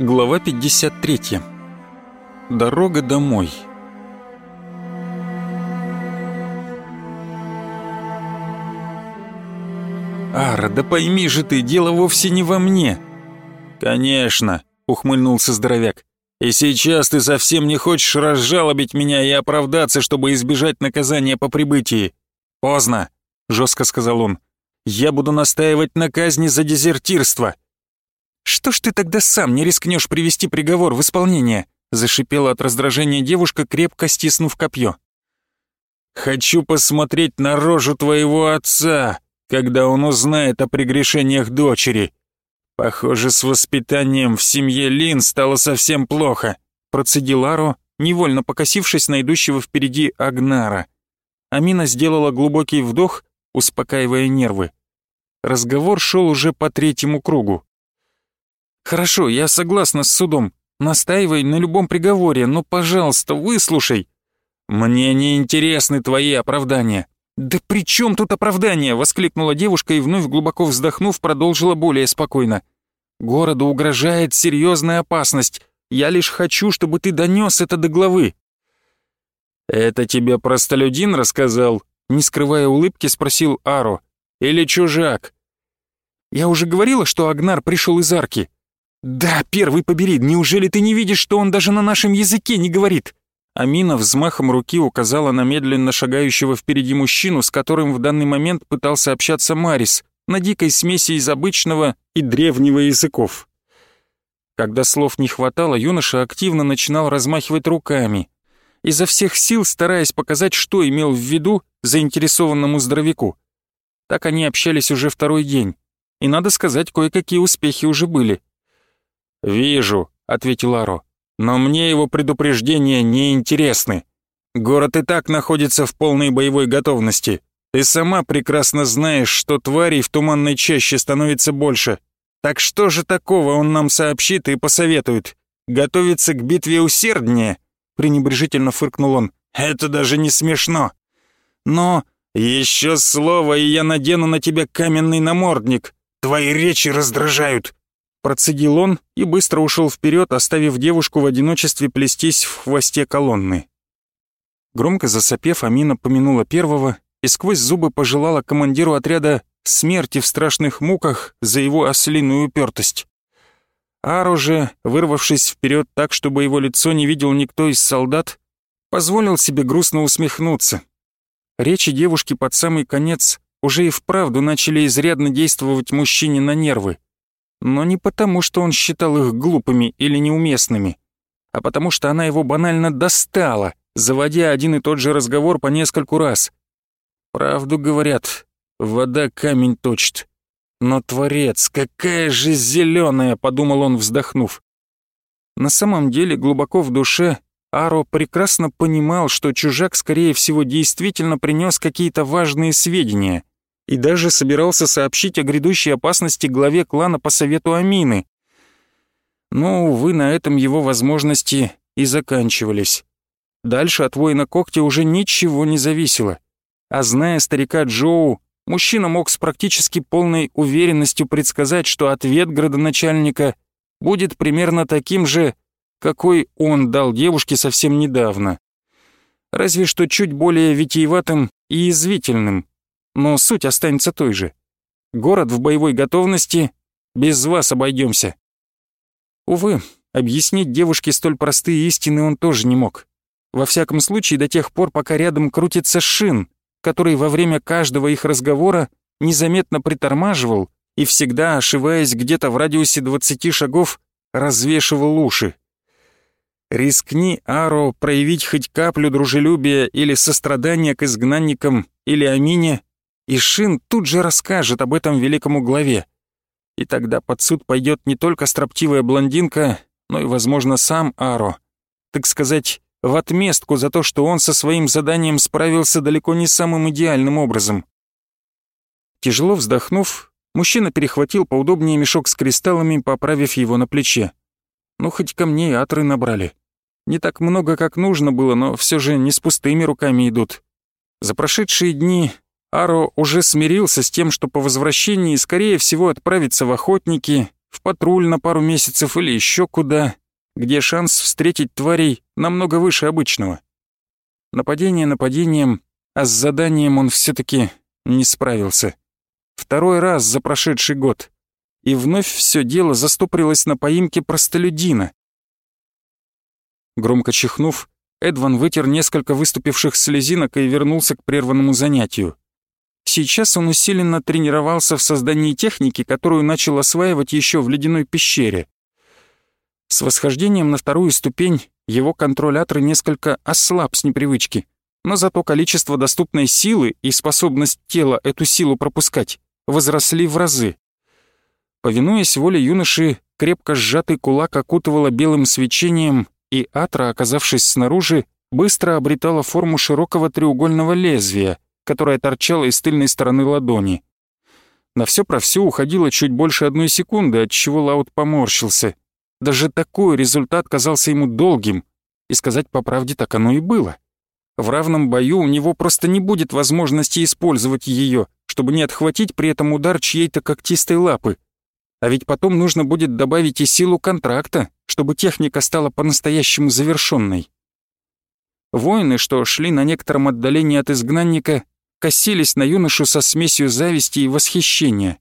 Глава 53. Дорога домой. «Ара, да пойми же ты, дело вовсе не во мне!» «Конечно», — ухмыльнулся здоровяк. «И сейчас ты совсем не хочешь разжалобить меня и оправдаться, чтобы избежать наказания по прибытии. Поздно», — жестко сказал он. «Я буду настаивать на казни за дезертирство». «Что ж ты тогда сам не рискнешь привести приговор в исполнение?» зашипела от раздражения девушка, крепко стиснув копье. «Хочу посмотреть на рожу твоего отца, когда он узнает о прегрешениях дочери. Похоже, с воспитанием в семье Лин стало совсем плохо», процедил Аро, невольно покосившись на идущего впереди Агнара. Амина сделала глубокий вдох, успокаивая нервы. Разговор шел уже по третьему кругу. «Хорошо, я согласна с судом. Настаивай на любом приговоре, но, пожалуйста, выслушай». «Мне не интересны твои оправдания». «Да при чем тут оправдание?» — воскликнула девушка и, вновь глубоко вздохнув, продолжила более спокойно. «Городу угрожает серьезная опасность. Я лишь хочу, чтобы ты донес это до главы». «Это тебе простолюдин рассказал?» Не скрывая улыбки, спросил Аро. «Или чужак?» «Я уже говорила, что Агнар пришел из арки. «Да, первый побери, неужели ты не видишь, что он даже на нашем языке не говорит?» Амина взмахом руки указала на медленно шагающего впереди мужчину, с которым в данный момент пытался общаться Марис, на дикой смеси из обычного и древнего языков. Когда слов не хватало, юноша активно начинал размахивать руками, изо всех сил стараясь показать, что имел в виду заинтересованному здоровяку. Так они общались уже второй день, и, надо сказать, кое-какие успехи уже были — «Вижу», — ответил Аро, — «но мне его предупреждения не интересны. Город и так находится в полной боевой готовности. Ты сама прекрасно знаешь, что тварей в туманной чаще становится больше. Так что же такого он нам сообщит и посоветует? Готовиться к битве усерднее?» пренебрежительно фыркнул он. «Это даже не смешно. Но еще слово, и я надену на тебя каменный намордник. Твои речи раздражают. Процедил он и быстро ушел вперед, оставив девушку в одиночестве плестись в хвосте колонны. Громко засопев, Амина помянула первого и сквозь зубы пожелала командиру отряда смерти в страшных муках за его ослиную упертость. Ару же, вырвавшись вперед так, чтобы его лицо не видел никто из солдат, позволил себе грустно усмехнуться. Речи девушки под самый конец уже и вправду начали изрядно действовать мужчине на нервы но не потому, что он считал их глупыми или неуместными, а потому что она его банально достала, заводя один и тот же разговор по нескольку раз. Правду говорят, вода камень точит. Но, Творец, какая же зеленая, подумал он, вздохнув. На самом деле, глубоко в душе, Аро прекрасно понимал, что чужак, скорее всего, действительно принес какие-то важные сведения — и даже собирался сообщить о грядущей опасности главе клана по совету Амины. Но, увы, на этом его возможности и заканчивались. Дальше от воина когтя уже ничего не зависело. А зная старика Джоу, мужчина мог с практически полной уверенностью предсказать, что ответ градоначальника будет примерно таким же, какой он дал девушке совсем недавно. Разве что чуть более витиеватым и язвительным но суть останется той же. Город в боевой готовности, без вас обойдемся. Увы, объяснить девушке столь простые истины он тоже не мог. Во всяком случае, до тех пор, пока рядом крутится Шин, который во время каждого их разговора незаметно притормаживал и всегда, ошиваясь где-то в радиусе 20 шагов, развешивал уши. Рискни Аро проявить хоть каплю дружелюбия или сострадания к изгнанникам или Амине, и Шин тут же расскажет об этом великому главе. И тогда под суд пойдет не только строптивая блондинка, но и, возможно, сам Аро. Так сказать, в отместку за то, что он со своим заданием справился далеко не самым идеальным образом. Тяжело вздохнув, мужчина перехватил поудобнее мешок с кристаллами, поправив его на плече. Ну, хоть камней атры набрали. Не так много, как нужно было, но все же не с пустыми руками идут. За прошедшие дни Аро уже смирился с тем, что по возвращении, скорее всего, отправится в охотники, В патруль на пару месяцев или еще куда, где шанс встретить тварей намного выше обычного. Нападение нападением, а с заданием он все таки не справился. Второй раз за прошедший год. И вновь все дело застопорилось на поимке простолюдина. Громко чихнув, Эдван вытер несколько выступивших слезинок и вернулся к прерванному занятию. Сейчас он усиленно тренировался в создании техники, которую начал осваивать еще в ледяной пещере. С восхождением на вторую ступень его контролятор несколько ослаб с непривычки, но зато количество доступной силы и способность тела эту силу пропускать возросли в разы. Повинуясь воле юноши, крепко сжатый кулак окутывало белым свечением, и Атра, оказавшись снаружи, быстро обретала форму широкого треугольного лезвия, которое торчало из тыльной стороны ладони. На все про все уходило чуть больше одной секунды, от чего Лаут поморщился. Даже такой результат казался ему долгим, и сказать по правде так оно и было. В равном бою у него просто не будет возможности использовать ее, чтобы не отхватить при этом удар чьей-то когтистой лапы. А ведь потом нужно будет добавить и силу контракта, чтобы техника стала по-настоящему завершенной. Воины, что шли на некотором отдалении от изгнанника, косились на юношу со смесью зависти и восхищения.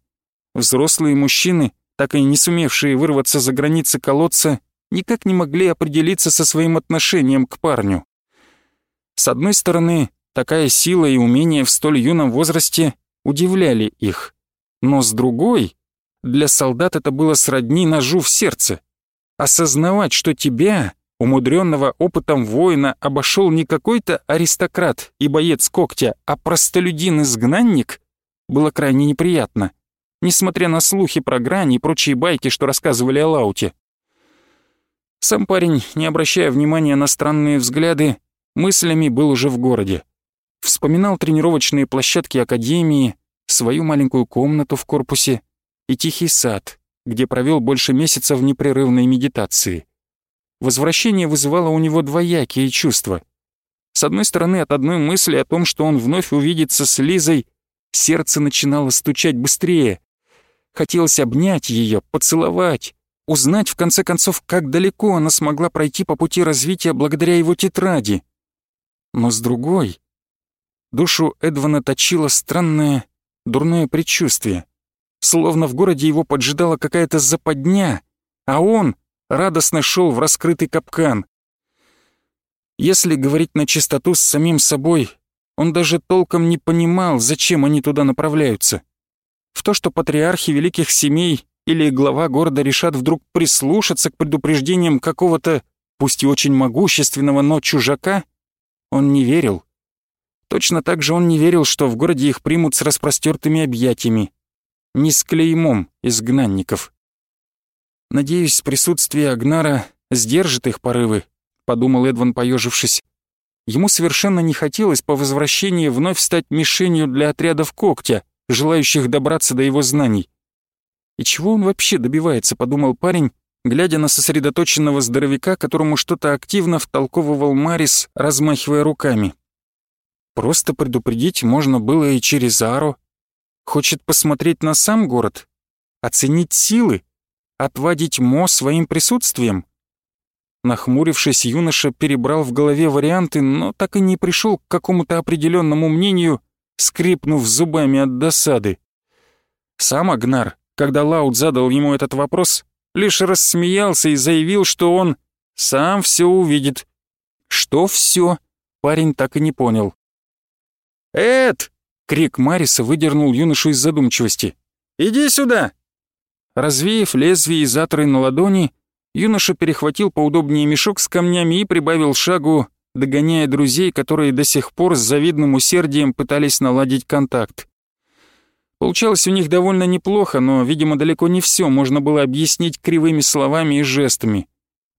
Взрослые мужчины так и не сумевшие вырваться за границы колодца, никак не могли определиться со своим отношением к парню. С одной стороны, такая сила и умение в столь юном возрасте удивляли их, но с другой, для солдат это было сродни ножу в сердце. Осознавать, что тебя, умудренного опытом воина, обошел не какой-то аристократ и боец когтя, а простолюдин-изгнанник, было крайне неприятно несмотря на слухи про грани и прочие байки, что рассказывали о Лауте. Сам парень, не обращая внимания на странные взгляды, мыслями был уже в городе. Вспоминал тренировочные площадки Академии, свою маленькую комнату в корпусе и тихий сад, где провел больше месяца в непрерывной медитации. Возвращение вызывало у него двоякие чувства. С одной стороны, от одной мысли о том, что он вновь увидится с Лизой, сердце начинало стучать быстрее, Хотелось обнять ее, поцеловать, узнать в конце концов, как далеко она смогла пройти по пути развития благодаря его тетради. Но с другой, душу Эдвана точило странное, дурное предчувствие. Словно в городе его поджидала какая-то западня, а он радостно шел в раскрытый капкан. Если говорить на чистоту с самим собой, он даже толком не понимал, зачем они туда направляются в то, что патриархи великих семей или глава города решат вдруг прислушаться к предупреждениям какого-то, пусть и очень могущественного, но чужака, он не верил. Точно так же он не верил, что в городе их примут с распростертыми объятиями, не с клеймом изгнанников. «Надеюсь, присутствие Агнара сдержит их порывы», — подумал Эдван, поежившись. Ему совершенно не хотелось по возвращении вновь стать мишенью для отрядов когтя, желающих добраться до его знаний. И чего он вообще добивается, подумал парень, глядя на сосредоточенного здоровяка, которому что-то активно втолковывал Марис, размахивая руками. Просто предупредить можно было и через Ару. Хочет посмотреть на сам город? Оценить силы? Отвадить Мо своим присутствием? Нахмурившись, юноша перебрал в голове варианты, но так и не пришел к какому-то определенному мнению скрипнув зубами от досады. Сам Агнар, когда Лаут задал ему этот вопрос, лишь рассмеялся и заявил, что он сам все увидит. Что все? Парень так и не понял. «Эд!» — крик Мариса выдернул юношу из задумчивости. «Иди сюда!» Развеяв лезвие из атры на ладони, юноша перехватил поудобнее мешок с камнями и прибавил шагу, догоняя друзей, которые до сих пор с завидным усердием пытались наладить контакт. Получалось у них довольно неплохо, но, видимо, далеко не все можно было объяснить кривыми словами и жестами.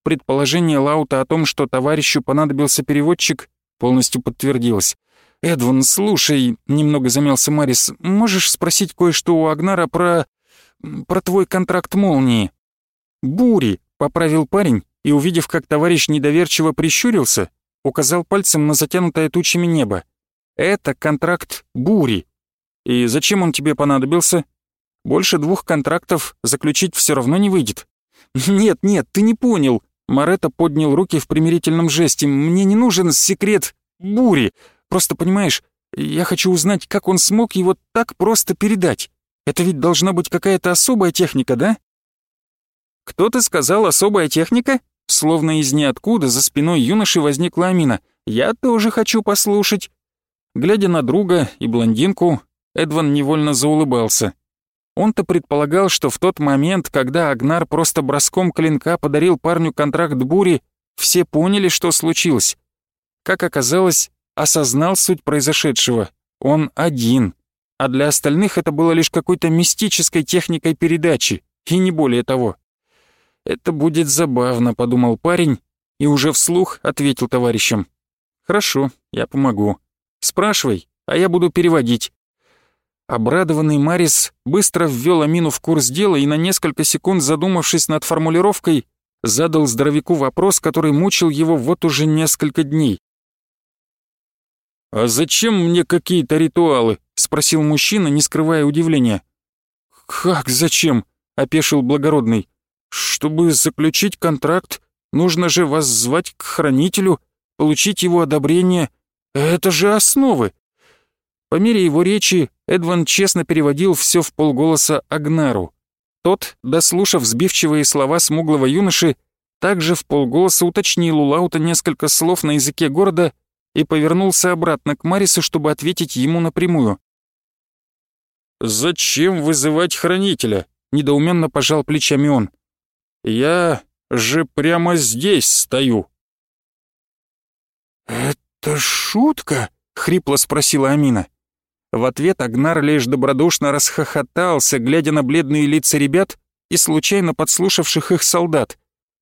Предположение Лаута о том, что товарищу понадобился переводчик, полностью подтвердилось. «Эдван, слушай», — немного замялся Марис, «можешь спросить кое-что у Агнара про... про твой контракт молнии?» «Бури», — поправил парень, и, увидев, как товарищ недоверчиво прищурился, указал пальцем на затянутое тучами небо. «Это контракт бури. И зачем он тебе понадобился?» Больше двух контрактов заключить все равно не выйдет. Нет, нет, ты не понял. Маретта поднял руки в примирительном жесте. Мне не нужен секрет бури. Просто понимаешь, я хочу узнать, как он смог его так просто передать. Это ведь должна быть какая-то особая техника, да? Кто-то сказал особая техника? Словно из ниоткуда за спиной юноши возникла Амина. «Я тоже хочу послушать». Глядя на друга и блондинку, Эдван невольно заулыбался. Он-то предполагал, что в тот момент, когда Агнар просто броском клинка подарил парню контракт бури, все поняли, что случилось. Как оказалось, осознал суть произошедшего. Он один. А для остальных это было лишь какой-то мистической техникой передачи, и не более того. «Это будет забавно», — подумал парень, и уже вслух ответил товарищам. «Хорошо, я помогу. Спрашивай, а я буду переводить». Обрадованный Марис быстро ввел Амину в курс дела и на несколько секунд, задумавшись над формулировкой, задал здоровяку вопрос, который мучил его вот уже несколько дней. «А зачем мне какие-то ритуалы?» — спросил мужчина, не скрывая удивления. «Как зачем?» — опешил благородный. «Чтобы заключить контракт, нужно же вас звать к хранителю, получить его одобрение. Это же основы!» По мере его речи Эдван честно переводил все в полголоса Агнару. Тот, дослушав сбивчивые слова смуглого юноши, также в полголоса уточнил у Лаута несколько слов на языке города и повернулся обратно к Марису, чтобы ответить ему напрямую. «Зачем вызывать хранителя?» — недоуменно пожал плечами он. «Я же прямо здесь стою». «Это шутка?» — хрипло спросила Амина. В ответ Агнар лишь добродушно расхохотался, глядя на бледные лица ребят и случайно подслушавших их солдат,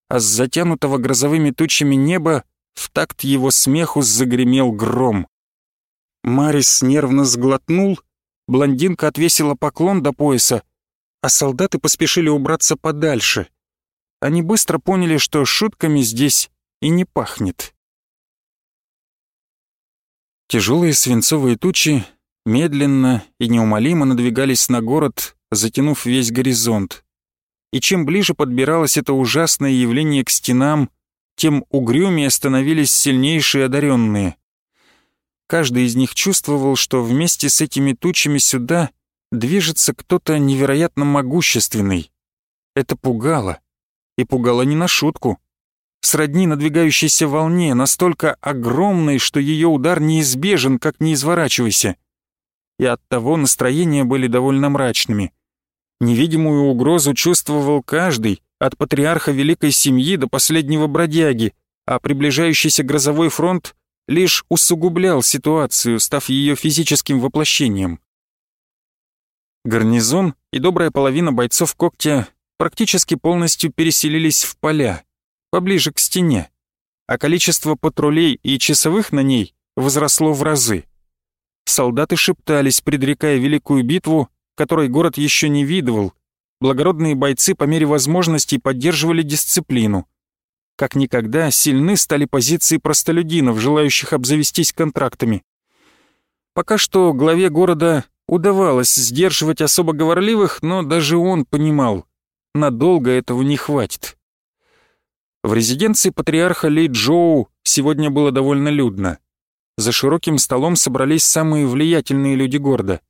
а с затянутого грозовыми тучами неба в такт его смеху загремел гром. Марис нервно сглотнул, блондинка отвесила поклон до пояса, а солдаты поспешили убраться подальше. Они быстро поняли, что шутками здесь и не пахнет. Тяжелые свинцовые тучи медленно и неумолимо надвигались на город, затянув весь горизонт. И чем ближе подбиралось это ужасное явление к стенам, тем угрюмее становились сильнейшие одаренные. Каждый из них чувствовал, что вместе с этими тучами сюда движется кто-то невероятно могущественный. Это пугало. И пугало не на шутку. Сродни надвигающейся волне, настолько огромной, что ее удар неизбежен, как не изворачивайся — и оттого настроения были довольно мрачными. Невидимую угрозу чувствовал каждый, от патриарха великой семьи до последнего бродяги, а приближающийся грозовой фронт лишь усугублял ситуацию, став ее физическим воплощением. Гарнизон и добрая половина бойцов когтя практически полностью переселились в поля, поближе к стене, а количество патрулей и часовых на ней возросло в разы. Солдаты шептались, предрекая великую битву, которой город еще не видывал. Благородные бойцы по мере возможностей поддерживали дисциплину. Как никогда сильны стали позиции простолюдинов, желающих обзавестись контрактами. Пока что главе города удавалось сдерживать особо говорливых, но даже он понимал, надолго этого не хватит. В резиденции патриарха Ли Джоу сегодня было довольно людно. За широким столом собрались самые влиятельные люди города.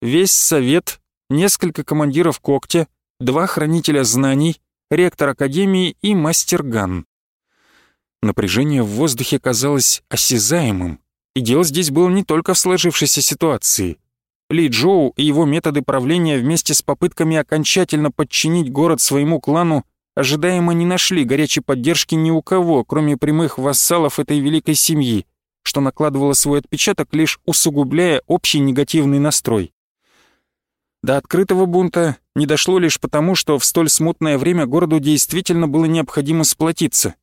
Весь совет, несколько командиров когтя, два хранителя знаний, ректор академии и мастер Ган. Напряжение в воздухе казалось осязаемым, и дело здесь было не только в сложившейся ситуации. Ли Джоу и его методы правления вместе с попытками окончательно подчинить город своему клану ожидаемо не нашли горячей поддержки ни у кого, кроме прямых вассалов этой великой семьи что накладывало свой отпечаток, лишь усугубляя общий негативный настрой. До открытого бунта не дошло лишь потому, что в столь смутное время городу действительно было необходимо сплотиться.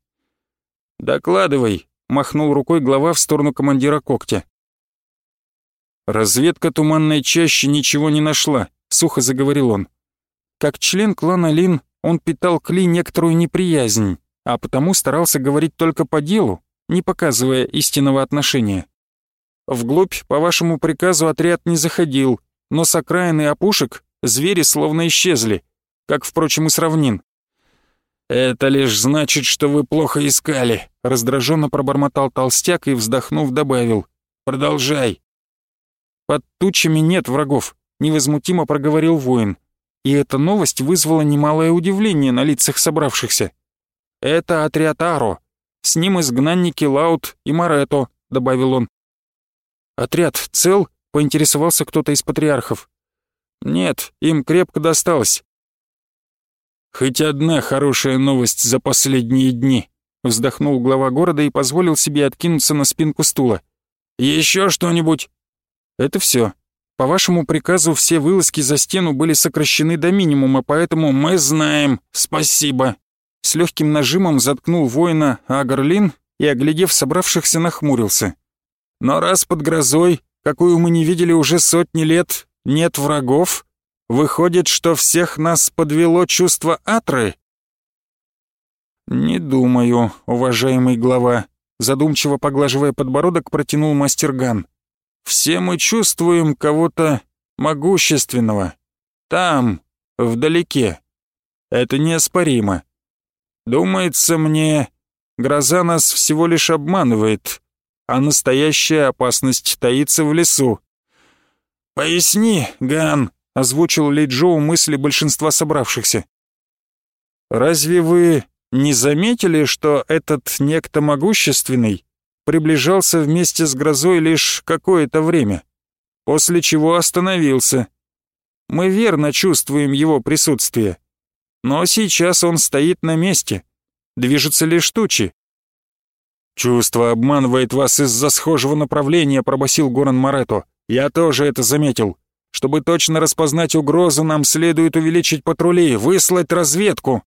«Докладывай», — махнул рукой глава в сторону командира когтя. «Разведка туманной чаще ничего не нашла», — сухо заговорил он. Как член клана Лин он питал к Ли некоторую неприязнь, а потому старался говорить только по делу, не показывая истинного отношения. Вглубь, по вашему приказу, отряд не заходил, но с окраины опушек звери словно исчезли, как, впрочем, и с равнин. «Это лишь значит, что вы плохо искали», — раздраженно пробормотал толстяк и, вздохнув, добавил. «Продолжай». «Под тучами нет врагов», — невозмутимо проговорил воин. И эта новость вызвала немалое удивление на лицах собравшихся. «Это отряд Аро. С ним изгнанники Лаут и Марето», — добавил он. «Отряд цел?» — поинтересовался кто-то из патриархов. «Нет, им крепко досталось». «Хоть одна хорошая новость за последние дни», — вздохнул глава города и позволил себе откинуться на спинку стула. «Еще что-нибудь?» «Это все. По вашему приказу все вылазки за стену были сокращены до минимума, поэтому мы знаем. Спасибо». С легким нажимом заткнул воина Агарлин и, оглядев собравшихся, нахмурился. «Но раз под грозой, какую мы не видели уже сотни лет, нет врагов, выходит, что всех нас подвело чувство Атры?» «Не думаю, уважаемый глава», задумчиво поглаживая подбородок, протянул мастер Ган. Все мы чувствуем кого-то могущественного. Там, вдалеке. Это неоспоримо. Думается мне, гроза нас всего лишь обманывает, а настоящая опасность таится в лесу. «Поясни, Ган», — озвучил Ли Джоу мысли большинства собравшихся. «Разве вы не заметили, что этот некто могущественный приближался вместе с грозой лишь какое-то время, после чего остановился. Мы верно чувствуем его присутствие. Но сейчас он стоит на месте, движется лишь тучи. «Чувство обманывает вас из-за схожего направления», — пробасил Горан Марето. «Я тоже это заметил. Чтобы точно распознать угрозу, нам следует увеличить патрули, выслать разведку».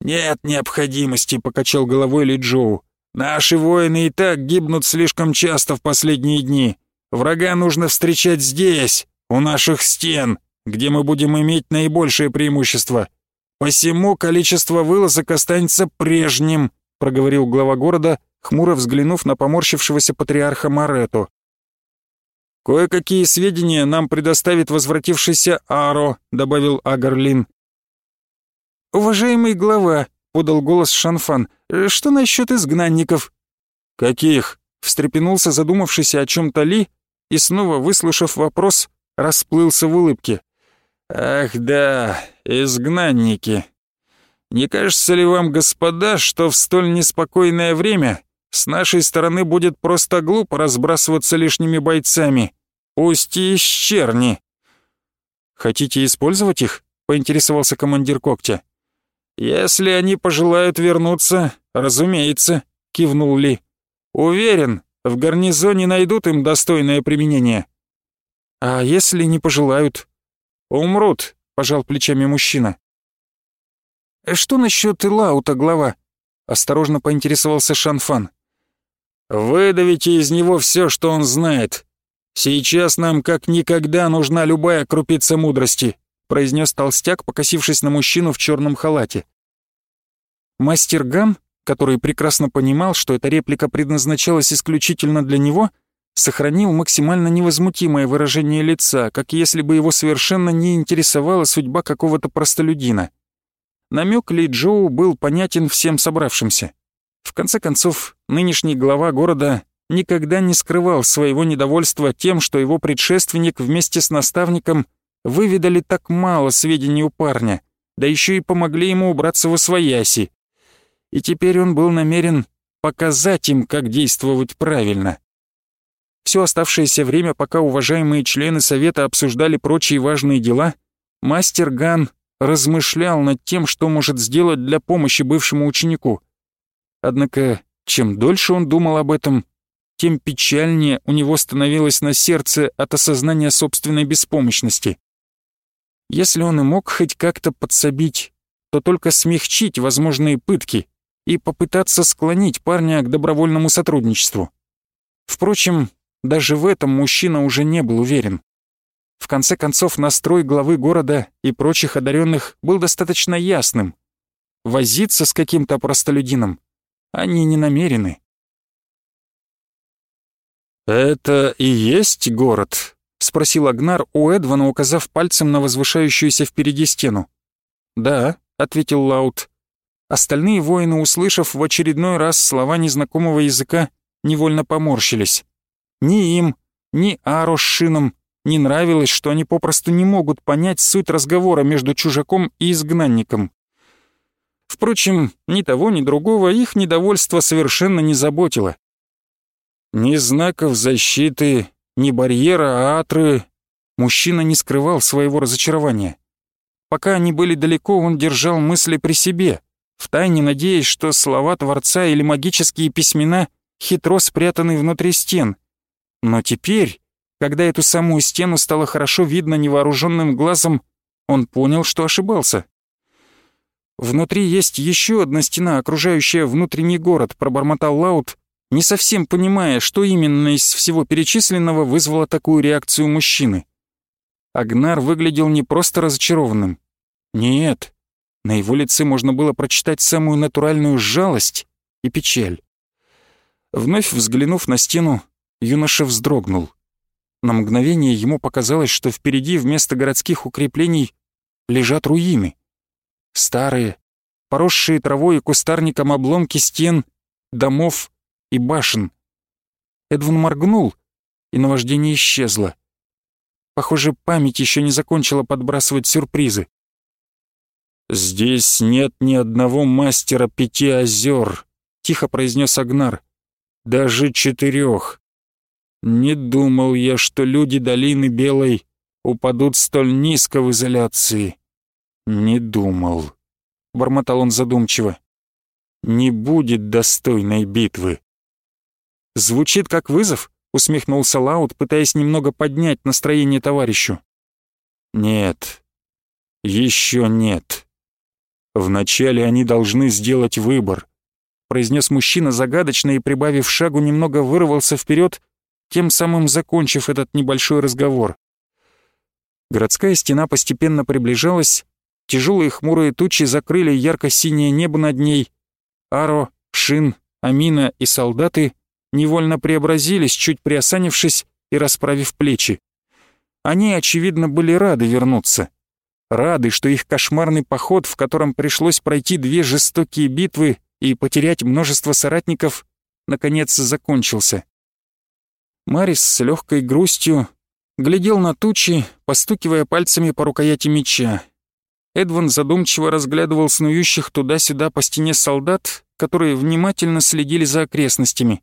«Нет необходимости», — покачал головой Ли Джоу. Наши воины и так гибнут слишком часто в последние дни. Врага нужно встречать здесь, у наших стен, где мы будем иметь наибольшее преимущество. Посему количество вылазок останется прежним, проговорил глава города, хмуро взглянув на поморщившегося патриарха Марету. «Кое-какие сведения нам предоставит возвратившийся Аро», — добавил Агарлин. «Уважаемый глава», — подал голос Шанфан, — что насчет изгнанников?» «Каких?» — встрепенулся задумавшийся о чем-то Ли и, снова выслушав вопрос, расплылся в улыбке. «Ах да, изгнанники. Не кажется ли вам, господа, что в столь неспокойное время с нашей стороны будет просто глупо разбрасываться лишними бойцами, пусть и из черни?» «Хотите использовать их?» — поинтересовался командир когтя. «Если они пожелают вернуться, разумеется», — кивнул Ли. «Уверен, в гарнизоне найдут им достойное применение». «А если не пожелают?» «Умрут», — пожал плечами мужчина. «Что насчет Илаута, глава?» — осторожно поинтересовался Шанфан. «Выдавите из него все, что он знает. Сейчас нам как никогда нужна любая крупица мудрости», произнес толстяк, покосившись на мужчину в черном халате. Мастер Ган, который прекрасно понимал, что эта реплика предназначалась исключительно для него, сохранил максимально невозмутимое выражение лица, как если бы его совершенно не интересовала судьба какого-то простолюдина. Намек Ли Джоу был понятен всем собравшимся. В конце концов, нынешний глава города никогда не скрывал своего недовольства тем, что его предшественник вместе с наставником выведали так мало сведений у парня, да еще и помогли ему убраться во свояси. И теперь он был намерен показать им, как действовать правильно. Все оставшееся время, пока уважаемые члены совета обсуждали прочие важные дела, мастер Ган размышлял над тем, что может сделать для помощи бывшему ученику. Однако, чем дольше он думал об этом, тем печальнее у него становилось на сердце от осознания собственной беспомощности. Если он и мог хоть как-то подсобить, то только смягчить возможные пытки и попытаться склонить парня к добровольному сотрудничеству. Впрочем, даже в этом мужчина уже не был уверен. В конце концов, настрой главы города и прочих одаренных был достаточно ясным. Возиться с каким-то простолюдином они не намерены. «Это и есть город?» спросил Агнар у Эдвана, указав пальцем на возвышающуюся впереди стену. «Да», — ответил Лаут. Остальные воины, услышав в очередной раз слова незнакомого языка, невольно поморщились. Ни им, ни Аро не нравилось, что они попросту не могут понять суть разговора между чужаком и изгнанником. Впрочем, ни того, ни другого их недовольство совершенно не заботило. Ни знаков защиты, ни барьера Атры мужчина не скрывал своего разочарования. Пока они были далеко, он держал мысли при себе, втайне надеясь, что слова Творца или магические письмена хитро спрятаны внутри стен. Но теперь, когда эту самую стену стало хорошо видно невооруженным глазом, он понял, что ошибался. «Внутри есть еще одна стена, окружающая внутренний город», — пробормотал Лаут, не совсем понимая, что именно из всего перечисленного вызвало такую реакцию мужчины. Агнар выглядел не просто разочарованным. Нет, на его лице можно было прочитать самую натуральную жалость и печаль. Вновь взглянув на стену, юноша вздрогнул. На мгновение ему показалось, что впереди вместо городских укреплений лежат руины. Старые, поросшие травой и кустарником обломки стен, домов и башен. Эдвин моргнул, и наваждение исчезло. Похоже, память еще не закончила подбрасывать сюрпризы. «Здесь нет ни одного мастера пяти озер», — тихо произнес Агнар. «Даже четырех. Не думал я, что люди долины Белой упадут столь низко в изоляции. Не думал», — бормотал он задумчиво. «Не будет достойной битвы». «Звучит как вызов?» — усмехнулся Лаут, пытаясь немного поднять настроение товарищу. «Нет, еще нет. Вначале они должны сделать выбор», — произнес мужчина загадочно и, прибавив шагу, немного вырвался вперед, тем самым закончив этот небольшой разговор. Городская стена постепенно приближалась, тяжелые хмурые тучи закрыли ярко-синее небо над ней. Аро, Шин, Амина и солдаты невольно преобразились, чуть приосанившись и расправив плечи. Они, очевидно, были рады вернуться. Рады, что их кошмарный поход, в котором пришлось пройти две жестокие битвы и потерять множество соратников, наконец закончился. Марис с легкой грустью глядел на тучи, постукивая пальцами по рукояти меча. Эдван задумчиво разглядывал снующих туда-сюда по стене солдат, которые внимательно следили за окрестностями.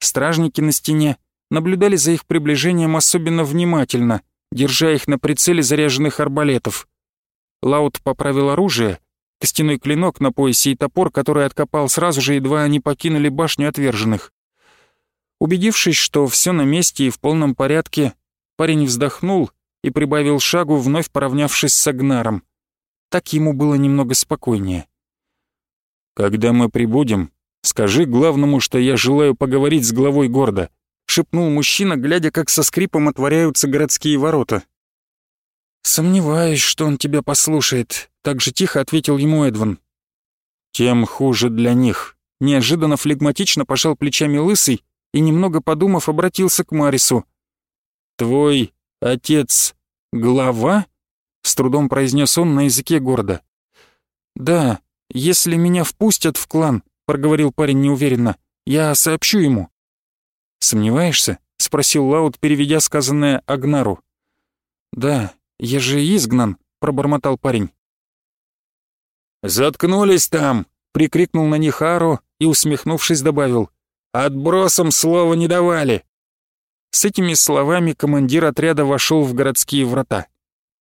Стражники на стене наблюдали за их приближением особенно внимательно, держа их на прицеле заряженных арбалетов. Лаут поправил оружие, костяной клинок на поясе и топор, который откопал сразу же, едва они покинули башню отверженных. Убедившись, что все на месте и в полном порядке, парень вздохнул и прибавил шагу, вновь поравнявшись с Агнаром. Так ему было немного спокойнее. «Когда мы прибудем, «Скажи главному, что я желаю поговорить с главой города», — шепнул мужчина, глядя, как со скрипом отворяются городские ворота. «Сомневаюсь, что он тебя послушает», — так же тихо ответил ему Эдван. «Тем хуже для них», — неожиданно флегматично пожал плечами лысый и, немного подумав, обратился к Марису. «Твой отец глава?» — трудом произнес он на языке города. «Да, если меня впустят в клан, проговорил парень неуверенно. «Я сообщу ему». «Сомневаешься?» — спросил Лаут, переведя сказанное Агнару. «Да, я же изгнан», — пробормотал парень. «Заткнулись там!» — прикрикнул на них Ару и, усмехнувшись, добавил. «Отбросом слова не давали!» С этими словами командир отряда вошел в городские врата.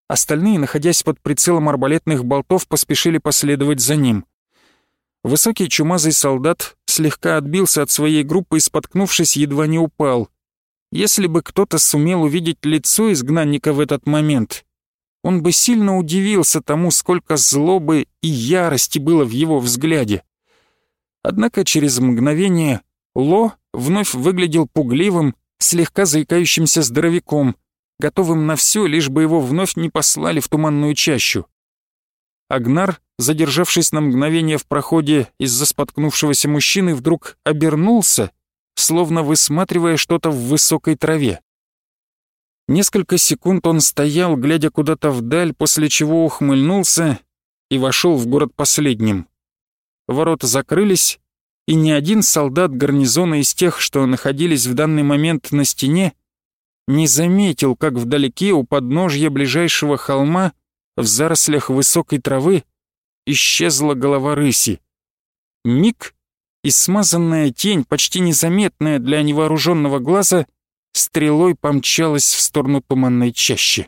Остальные, находясь под прицелом арбалетных болтов, поспешили последовать за ним. Высокий чумазый солдат слегка отбился от своей группы и, споткнувшись, едва не упал. Если бы кто-то сумел увидеть лицо изгнанника в этот момент, он бы сильно удивился тому, сколько злобы и ярости было в его взгляде. Однако через мгновение Ло вновь выглядел пугливым, слегка заикающимся здоровяком, готовым на все, лишь бы его вновь не послали в туманную чащу. Агнар, задержавшись на мгновение в проходе из-за споткнувшегося мужчины, вдруг обернулся, словно высматривая что-то в высокой траве. Несколько секунд он стоял, глядя куда-то вдаль, после чего ухмыльнулся и вошел в город последним. Ворота закрылись, и ни один солдат гарнизона из тех, что находились в данный момент на стене, не заметил, как вдалеке у подножья ближайшего холма в зарослях высокой травы исчезла голова рыси. Миг, и смазанная тень, почти незаметная для невооруженного глаза, стрелой помчалась в сторону туманной чащи.